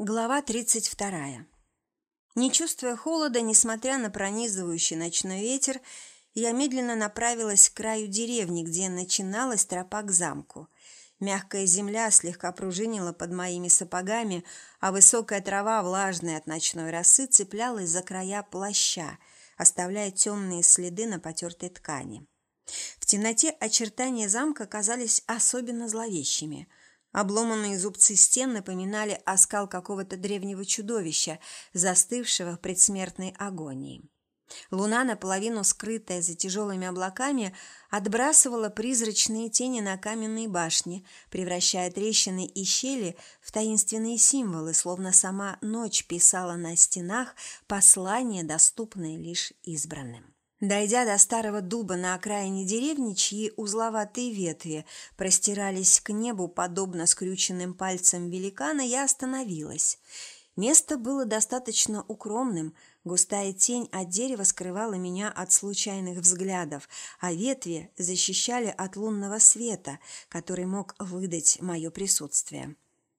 Глава 32. Не чувствуя холода, несмотря на пронизывающий ночной ветер, я медленно направилась к краю деревни, где начиналась тропа к замку. Мягкая земля слегка пружинила под моими сапогами, а высокая трава, влажная от ночной росы, цеплялась за края плаща, оставляя темные следы на потертой ткани. В темноте очертания замка казались особенно зловещими – Обломанные зубцы стен напоминали оскал какого-то древнего чудовища, застывшего в предсмертной агонии. Луна, наполовину скрытая за тяжелыми облаками, отбрасывала призрачные тени на каменные башни, превращая трещины и щели в таинственные символы, словно сама ночь писала на стенах послания, доступные лишь избранным. Дойдя до старого дуба на окраине деревни, чьи узловатые ветви простирались к небу, подобно скрюченным пальцам великана, я остановилась. Место было достаточно укромным, густая тень от дерева скрывала меня от случайных взглядов, а ветви защищали от лунного света, который мог выдать мое присутствие.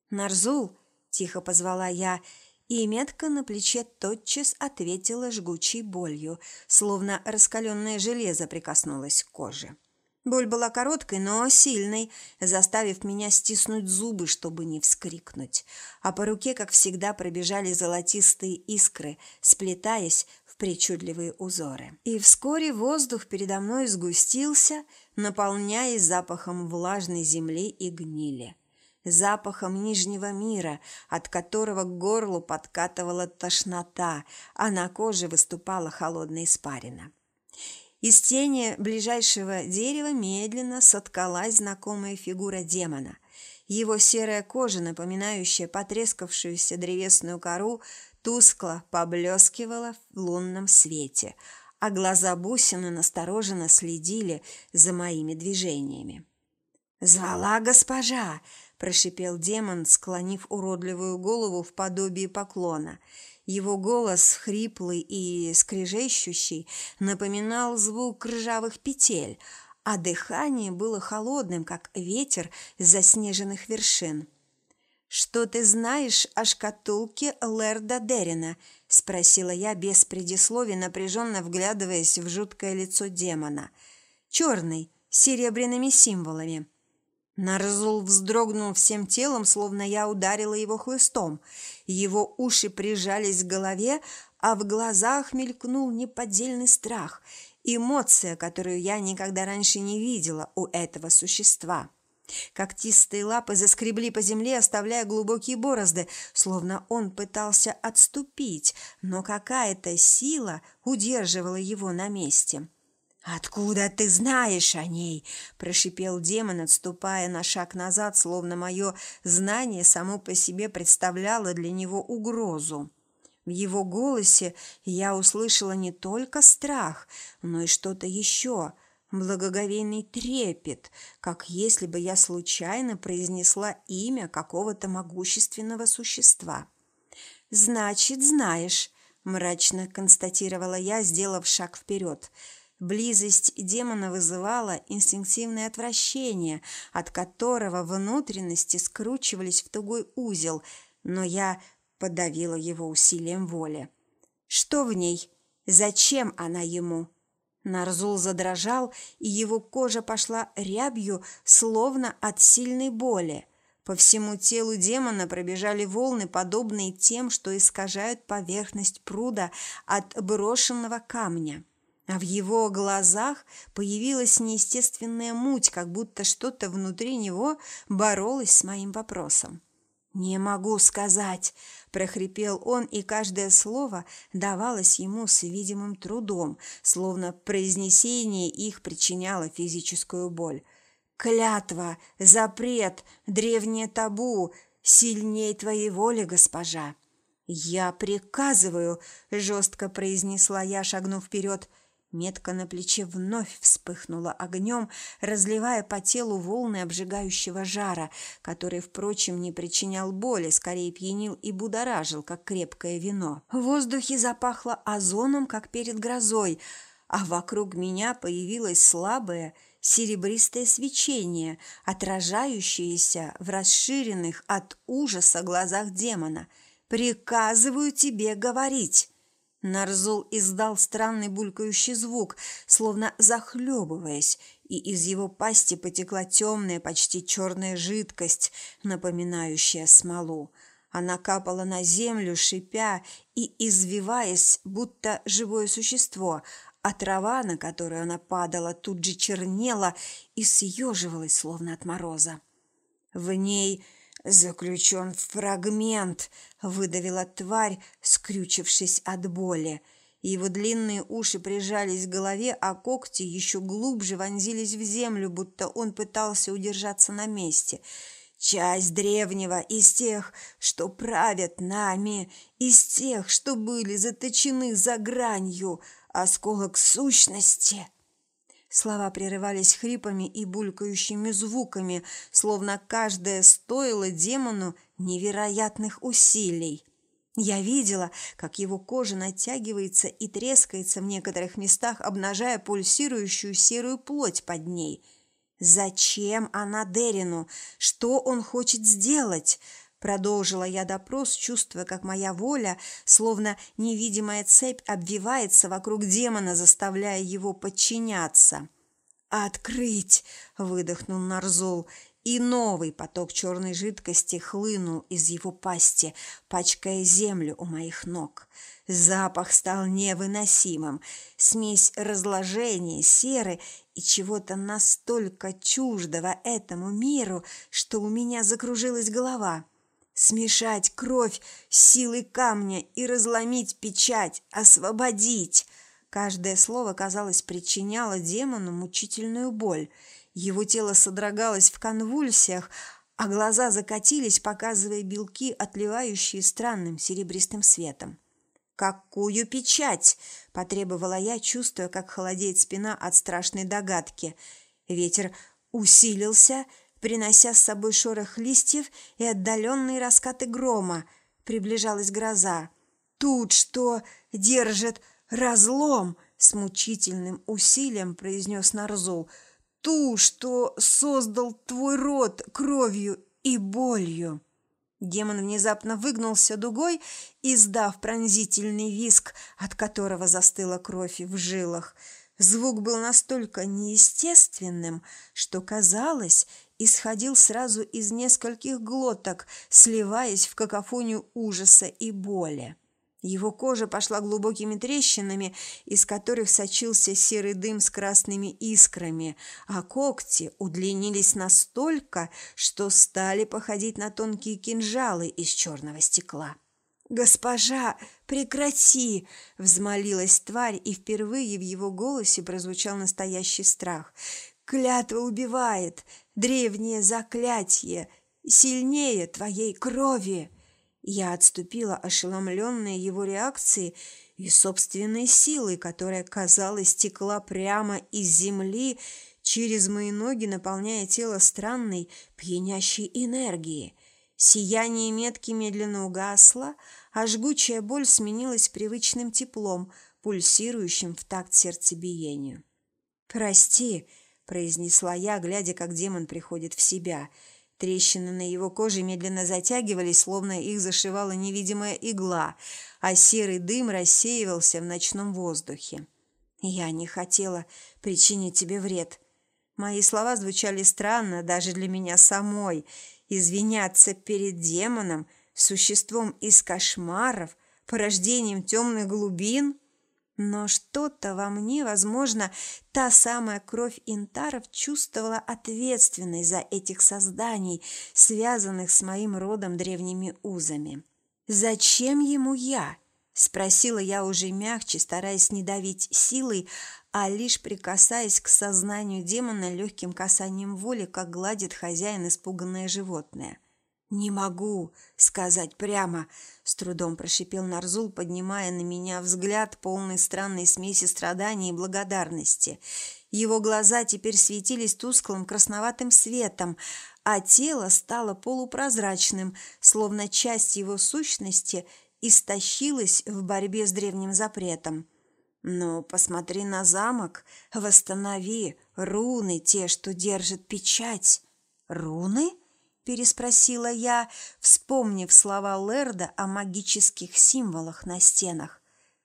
«Нарзул!» – тихо позвала я – и метка на плече тотчас ответила жгучей болью, словно раскаленное железо прикоснулось к коже. Боль была короткой, но сильной, заставив меня стиснуть зубы, чтобы не вскрикнуть. А по руке, как всегда, пробежали золотистые искры, сплетаясь в причудливые узоры. И вскоре воздух передо мной сгустился, наполняясь запахом влажной земли и гнили запахом Нижнего мира, от которого к горлу подкатывала тошнота, а на коже выступала холодная испарина. Из тени ближайшего дерева медленно соткалась знакомая фигура демона. Его серая кожа, напоминающая потрескавшуюся древесную кору, тускло поблескивала в лунном свете, а глаза бусины настороженно следили за моими движениями. «Звала госпожа!» Прошипел демон, склонив уродливую голову в подобии поклона. Его голос, хриплый и скрежещущий, напоминал звук ржавых петель, а дыхание было холодным, как ветер с заснеженных вершин. «Что ты знаешь о шкатулке Лерда Дерина?» – спросила я без предисловий, напряженно вглядываясь в жуткое лицо демона. «Черный, с серебряными символами». Нарзул вздрогнул всем телом, словно я ударила его хлыстом. Его уши прижались к голове, а в глазах мелькнул неподдельный страх, эмоция, которую я никогда раньше не видела у этого существа. Когтистые лапы заскребли по земле, оставляя глубокие борозды, словно он пытался отступить, но какая-то сила удерживала его на месте. «Откуда ты знаешь о ней?» – прошипел демон, отступая на шаг назад, словно мое знание само по себе представляло для него угрозу. В его голосе я услышала не только страх, но и что-то еще – благоговейный трепет, как если бы я случайно произнесла имя какого-то могущественного существа. «Значит, знаешь», – мрачно констатировала я, сделав шаг вперед – Близость демона вызывала инстинктивное отвращение, от которого внутренности скручивались в тугой узел, но я подавила его усилием воли. Что в ней? Зачем она ему? Нарзул задрожал, и его кожа пошла рябью, словно от сильной боли. По всему телу демона пробежали волны, подобные тем, что искажают поверхность пруда от брошенного камня а в его глазах появилась неестественная муть, как будто что-то внутри него боролось с моим вопросом. «Не могу сказать», – прохрипел он, и каждое слово давалось ему с видимым трудом, словно произнесение их причиняло физическую боль. «Клятва, запрет, древнее табу, сильней твоей воли, госпожа!» «Я приказываю», – жестко произнесла я, шагнув вперед, – Метка на плече вновь вспыхнула огнем, разливая по телу волны обжигающего жара, который, впрочем, не причинял боли, скорее пьянил и будоражил, как крепкое вино. В воздухе запахло озоном, как перед грозой, а вокруг меня появилось слабое серебристое свечение, отражающееся в расширенных от ужаса глазах демона – Приказываю тебе говорить!» Нарзул издал странный булькающий звук, словно захлебываясь, и из его пасти потекла темная, почти черная жидкость, напоминающая смолу. Она капала на землю, шипя и извиваясь, будто живое существо, а трава, на которую она падала, тут же чернела и съеживалась, словно от мороза. В ней заключен фрагмент, выдавила тварь, скрючившись от боли. Его длинные уши прижались к голове, а когти еще глубже вонзились в землю, будто он пытался удержаться на месте. Часть древнего из тех, что правят нами, из тех, что были заточены за гранью, осколок сущности — Слова прерывались хрипами и булькающими звуками, словно каждое стоило демону невероятных усилий. Я видела, как его кожа натягивается и трескается в некоторых местах, обнажая пульсирующую серую плоть под ней. Зачем она Дерину? Что он хочет сделать? Продолжила я допрос, чувствуя, как моя воля, словно невидимая цепь, обвивается вокруг демона, заставляя его подчиняться. «Открыть!» – выдохнул Нарзол, и новый поток черной жидкости хлынул из его пасти, пачкая землю у моих ног. Запах стал невыносимым. Смесь разложения, серы и чего-то настолько чуждого этому миру, что у меня закружилась голова – смешать кровь силой камня и разломить печать, освободить. Каждое слово, казалось, причиняло демону мучительную боль. Его тело содрогалось в конвульсиях, а глаза закатились, показывая белки, отливающие странным серебристым светом. «Какую печать?» – потребовала я, чувствуя, как холодеет спина от страшной догадки. Ветер усилился – принося с собой шорох листьев и отдаленные раскаты грома. Приближалась гроза. «Тут что держит разлом?» — с мучительным усилием произнес Нарзул. «Ту, что создал твой род кровью и болью». Демон внезапно выгнулся дугой, издав пронзительный виск, от которого застыла кровь в жилах. Звук был настолько неестественным, что казалось, исходил сразу из нескольких глоток, сливаясь в какофонию ужаса и боли. Его кожа пошла глубокими трещинами, из которых сочился серый дым с красными искрами, а когти удлинились настолько, что стали походить на тонкие кинжалы из черного стекла. «Госпожа, прекрати!» – взмолилась тварь, и впервые в его голосе прозвучал настоящий страх. «Клятва убивает! Древнее заклятие! Сильнее твоей крови!» Я отступила, ошеломленная его реакцией и собственной силой, которая, казалось, текла прямо из земли через мои ноги, наполняя тело странной, пьянящей энергией. Сияние метки медленно угасло, а жгучая боль сменилась привычным теплом, пульсирующим в такт сердцебиению. «Прости», – произнесла я, глядя, как демон приходит в себя. Трещины на его коже медленно затягивались, словно их зашивала невидимая игла, а серый дым рассеивался в ночном воздухе. «Я не хотела причинить тебе вред». Мои слова звучали странно даже для меня самой. Извиняться перед демоном – существом из кошмаров, порождением темных глубин. Но что-то во мне, возможно, та самая кровь интаров чувствовала ответственность за этих созданий, связанных с моим родом древними узами. «Зачем ему я?» – спросила я уже мягче, стараясь не давить силой, а лишь прикасаясь к сознанию демона легким касанием воли, как гладит хозяин испуганное животное – «Не могу сказать прямо», — с трудом прошипел Нарзул, поднимая на меня взгляд, полный странной смеси страданий и благодарности. Его глаза теперь светились тусклым красноватым светом, а тело стало полупрозрачным, словно часть его сущности истощилась в борьбе с древним запретом. «Ну, посмотри на замок, восстанови руны, те, что держат печать». «Руны?» Переспросила я, вспомнив слова Лерда о магических символах на стенах.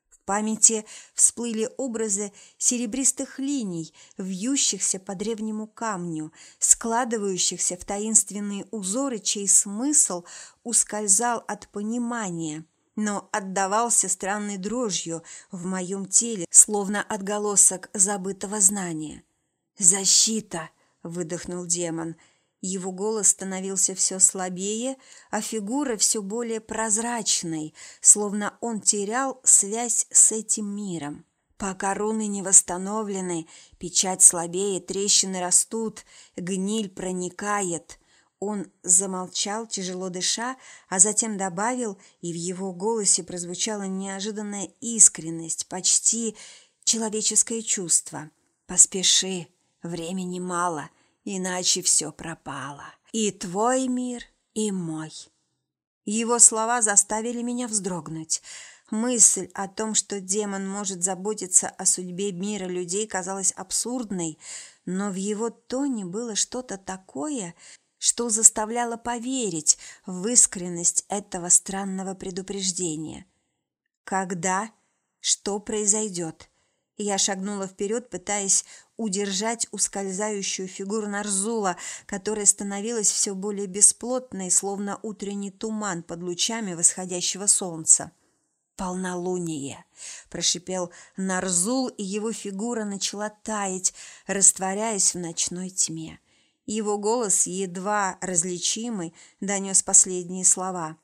В памяти всплыли образы серебристых линий, вьющихся по древнему камню, складывающихся в таинственные узоры, чей смысл ускользал от понимания – но отдавался странной дрожью в моем теле, словно отголосок забытого знания. «Защита!» – выдохнул демон. Его голос становился все слабее, а фигура все более прозрачной, словно он терял связь с этим миром. Пока руны не восстановлены, печать слабее, трещины растут, гниль проникает – он замолчал, тяжело дыша, а затем добавил, и в его голосе прозвучала неожиданная искренность, почти человеческое чувство. «Поспеши, времени мало, иначе все пропало. И твой мир, и мой». Его слова заставили меня вздрогнуть. Мысль о том, что демон может заботиться о судьбе мира людей, казалась абсурдной, но в его тоне было что-то такое, что заставляло поверить в искренность этого странного предупреждения. Когда? Что произойдет? Я шагнула вперед, пытаясь удержать ускользающую фигуру Нарзула, которая становилась все более бесплотной, словно утренний туман под лучами восходящего солнца. «Полнолуние!» – прошипел Нарзул, и его фигура начала таять, растворяясь в ночной тьме. Его голос, едва различимый, донес последние слова.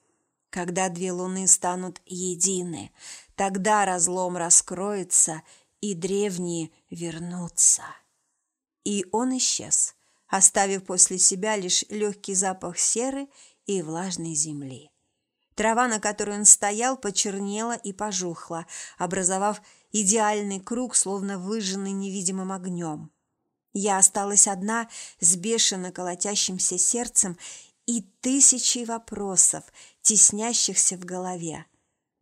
«Когда две луны станут едины, тогда разлом раскроется, и древние вернутся». И он исчез, оставив после себя лишь легкий запах серы и влажной земли. Трава, на которой он стоял, почернела и пожухла, образовав идеальный круг, словно выжженный невидимым огнем. Я осталась одна с бешено колотящимся сердцем и тысячей вопросов, теснящихся в голове.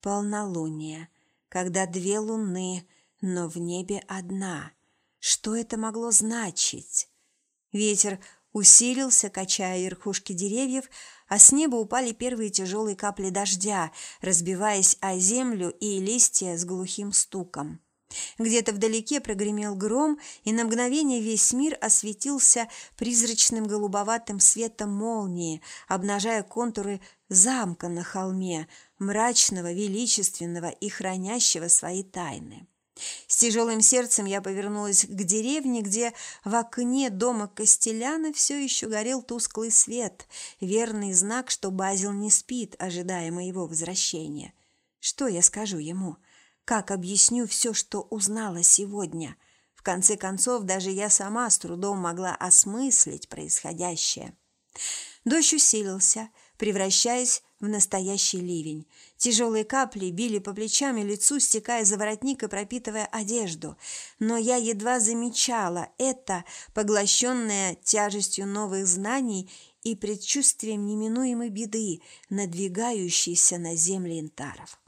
Полнолуние, когда две луны, но в небе одна. Что это могло значить? Ветер усилился, качая верхушки деревьев, а с неба упали первые тяжелые капли дождя, разбиваясь о землю и листья с глухим стуком. Где-то вдалеке прогремел гром, и на мгновение весь мир осветился призрачным голубоватым светом молнии, обнажая контуры замка на холме, мрачного, величественного и хранящего свои тайны. С тяжелым сердцем я повернулась к деревне, где в окне дома Костеляна все еще горел тусклый свет, верный знак, что Базил не спит, ожидая моего возвращения. Что я скажу ему? — как объясню все, что узнала сегодня? В конце концов, даже я сама с трудом могла осмыслить происходящее. Дождь усилился, превращаясь в настоящий ливень. Тяжелые капли били по плечам и лицу, стекая за воротник и пропитывая одежду. Но я едва замечала это, поглощенное тяжестью новых знаний и предчувствием неминуемой беды, надвигающейся на земли интаров.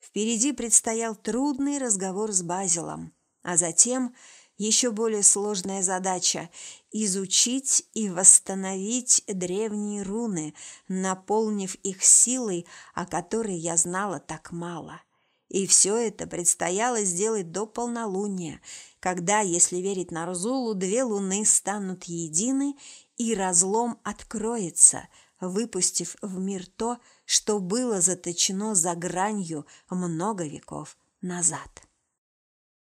Впереди предстоял трудный разговор с Базилом, а затем еще более сложная задача – изучить и восстановить древние руны, наполнив их силой, о которой я знала так мало. И все это предстояло сделать до полнолуния, когда, если верить Нарзулу, две луны станут едины и разлом откроется, выпустив в мир то, что было заточено за гранью много веков назад.